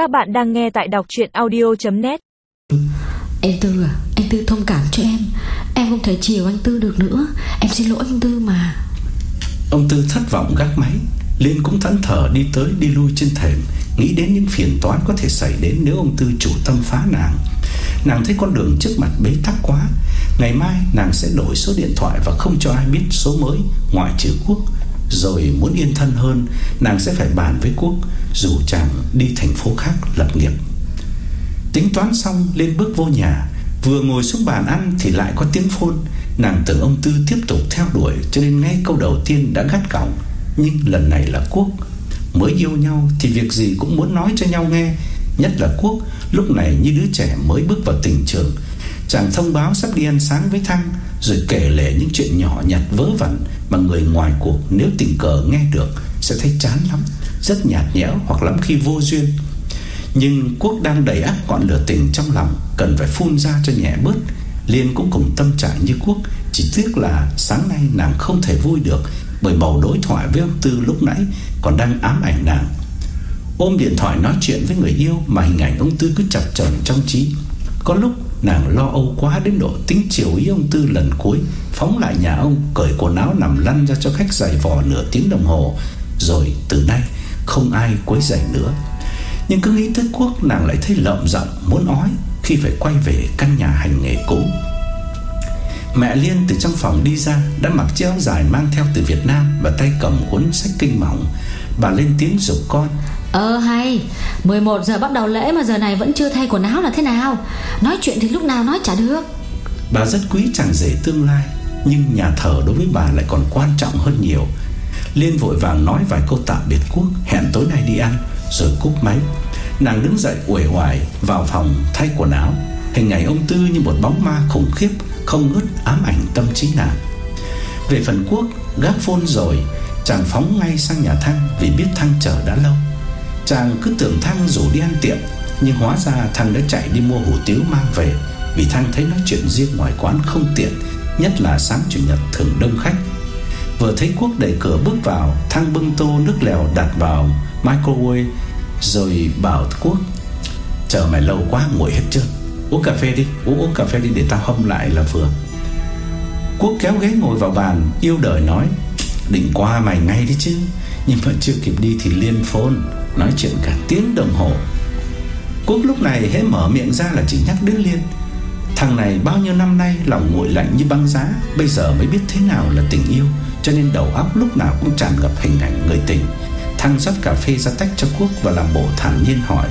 Các bạn đang nghe tại đọc chuyện audio.net Anh Tư à Anh Tư thông cảm cho em. Em không thể chiều anh Tư được nữa. Em xin lỗi anh Tư mà. Ông Tư thất vọng gác máy Liên cũng thẫn thờ đi tới đi lui trên thềm Nghĩ đến những phiền toái có thể xảy đến Nếu ông Tư chủ tâm phá nàng. Nàng thấy con đường trước mặt bế tắc quá Ngày mai nàng sẽ đổi số điện thoại Và không cho ai biết số mới Ngoại trừ Quốc rồi muốn yên thân hơn Nàng sẽ phải bàn với Quốc Dù chàng đi thành phố khác lập nghiệp. Tính toán xong lên bước vô nhà Vừa ngồi xuống bàn ăn Thì lại có tiếng phôn, Nàng tưởng ông Tư tiếp tục theo đuổi Cho nên ngay câu đầu tiên đã gắt gỏng. Nhưng lần này là Quốc. Mới yêu nhau thì việc gì cũng muốn nói cho nhau nghe. Nhất là Quốc Lúc này như đứa trẻ mới bước vào tình trường. Chàng thông báo sắp đi ăn sáng với Thăng Rồi kể lể những chuyện nhỏ nhặt vớ vẩn. Mà người ngoài cuộc nếu tình cờ nghe được Sẽ thấy chán lắm, Rất nhạt nhẽo hoặc lắm khi vô duyên. Nhưng Quốc đang đầy áp ngọn lửa tình trong lòng Cần phải phun ra cho nhẹ bớt Liên cũng cùng tâm trạng như Quốc, Chỉ tiếc là sáng nay nàng không thể vui được Bởi bầu đối thoại với ông Tư lúc nãy Còn đang ám ảnh nàng. Ôm điện thoại nói chuyện với người yêu Mà hình ảnh ông Tư cứ chập chờn trong trí. Có lúc nàng lo âu quá đến độ tính chiều ý ông Tư lần cuối, Phóng lại nhà ông, Cởi quần áo nằm lăn ra cho khách giày vò nửa tiếng đồng hồ. Rồi từ nay, không ai quấy giày nữa. Nhưng cứ nghĩ tới quốc, nàng lại thấy lợm giọng muốn ói Khi phải quay về căn nhà hành nghề cũ. Mẹ Liên từ trong phòng đi ra, Đã mặc chiếc áo dài mang theo từ Việt Nam Và tay cầm cuốn sách kinh mỏng. Bà lên tiếng dục con Ờ hay. 11 giờ bắt đầu lễ mà giờ này vẫn chưa thay quần áo là thế nào? Nói chuyện thì lúc nào nói chả được. Bà rất quý chàng rể tương lai, Nhưng nhà thờ đối với bà lại còn quan trọng hơn nhiều. Liên vội vàng nói vài câu tạm biệt Quốc, Hẹn tối nay đi ăn. Rồi cúp máy. Nàng đứng dậy uể oải vào phòng thay quần áo. Hình ảnh ông Tư như một bóng ma khủng khiếp, Không ngớt ám ảnh tâm trí nàng. Về phần Quốc, Gác phone rồi, Chàng phóng ngay sang nhà Thăng Vì biết Thăng chờ đã lâu. Chàng cứ tưởng Thăng rủ đi ăn tiệm Nhưng hóa ra Thăng đã chạy đi mua hủ tiếu mang về. Vì Thăng thấy nói chuyện riêng ngoài quán không tiện, Nhất là sáng, chủ nhật thường đông khách. Vừa thấy Quốc đẩy cửa bước vào Thăng bưng tô nước lèo đặt vào microwave, Rồi bảo Quốc Chờ mày lâu quá, nguội hết trơn Uống cà phê đi, Uống uống cà phê đi để tao hâm lại là vừa. Quốc kéo ghế ngồi vào bàn, Yêu đời nói, Định qua mày ngay đi chứ. Nhưng vẫn chưa kịp đi thì liên phone Nói chuyện cả tiếng đồng hồ. Quốc lúc này hễ mở miệng ra là chỉ nhắc đến Liên. Thằng này bao nhiêu năm nay Lòng nguội lạnh như băng giá, Bây giờ mới biết thế nào là tình yêu, Cho nên đầu óc lúc nào cũng tràn ngập hình ảnh người tình. Thăng rót cà phê ra tách cho Quốc Và làm bộ thản nhiên hỏi,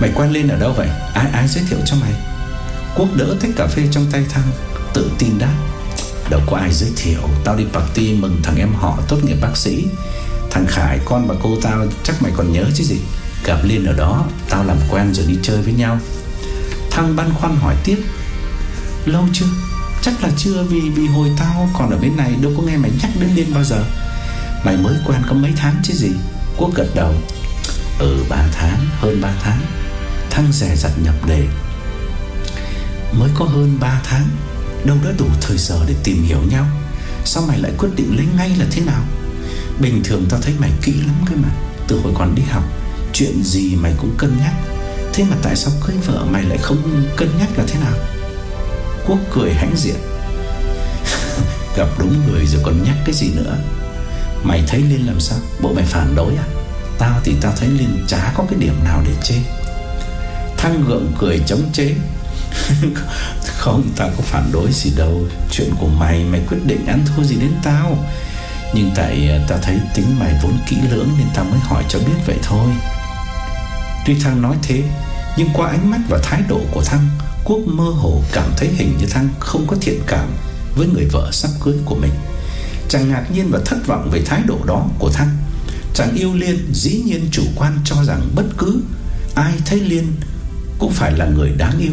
Mày quen Liên ở đâu vậy? Ai ai giới thiệu cho mày? Quốc đỡ tách cà phê trong tay Thăng, Tự tin đáp Đâu có ai giới thiệu. Tao đi party mừng thằng em họ tốt nghiệp bác sĩ. Thằng Khải, con và cô tao, Chắc mày còn nhớ chứ gì? Gặp Liên ở đó, Tao làm quen rồi đi chơi với nhau. Thằng băn khoăn hỏi tiếp, Lâu chưa? Chắc là chưa, vì vì hồi tao còn ở bên này, Đâu có nghe mày nhắc đến Liên bao giờ. Mày mới quen có mấy tháng chứ gì? Quốc gật đầu Ừ 3 tháng, hơn 3 tháng. Thăng rẻ rặt nhập đề, Mới có hơn 3 tháng. Đâu đã đủ thời giờ để tìm hiểu nhau? Sao mày lại quyết định lấy ngay là thế nào? Bình thường tao thấy mày kỹ lắm cơ mà. Từ hồi còn đi học, Chuyện gì mày cũng cân nhắc. Thế mà tại sao cưới vợ mày lại không cân nhắc là thế nào? Quốc cười hãnh diện. Gặp đúng người rồi còn nhắc cái gì nữa? Mày thấy Liên làm sao? Bộ mày phản đối à? Tao thì tao thấy Liên chả có cái điểm nào để chê. Thăng gượng cười chống chế. Không tao có phản đối gì đâu. Chuyện của mày mày quyết định ăn thua gì đến tao. Nhưng tại à, tao thấy tính mày vốn kỹ lưỡng Nên tao mới hỏi cho biết vậy thôi. Tuy Thăng nói thế, Nhưng qua ánh mắt và thái độ của Thăng, Quốc mơ hồ cảm thấy hình như Thăng không có thiện cảm Với người vợ sắp cưới của mình. Chàng ngạc nhiên và thất vọng về thái độ đó của Thăng. Chàng yêu Liên dĩ nhiên chủ quan cho rằng bất cứ Ai thấy Liên cũng phải là người đáng yêu.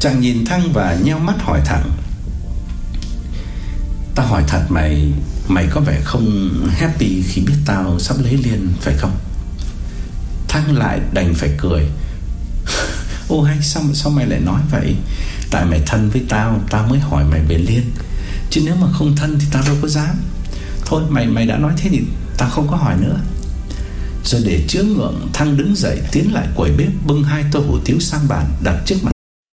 Chàng nhìn Thăng và nheo mắt hỏi thẳng. Tao hỏi thật mày Mày có vẻ không happy khi biết tao sắp lấy Liên phải không? Thăng lại đành phải cười. Ô hay sao, sao mày lại nói vậy? Tại mày thân với tao Tao mới hỏi mày về Liên. Chứ nếu mà không thân thì tao đâu có dám. Thôi mày mày đã nói thế thì Tao không có hỏi nữa. Rồi để chứa ngượng Thăng đứng dậy tiến lại quầy bếp Bưng hai tô hủ tiếu sang bàn đặt trước mặt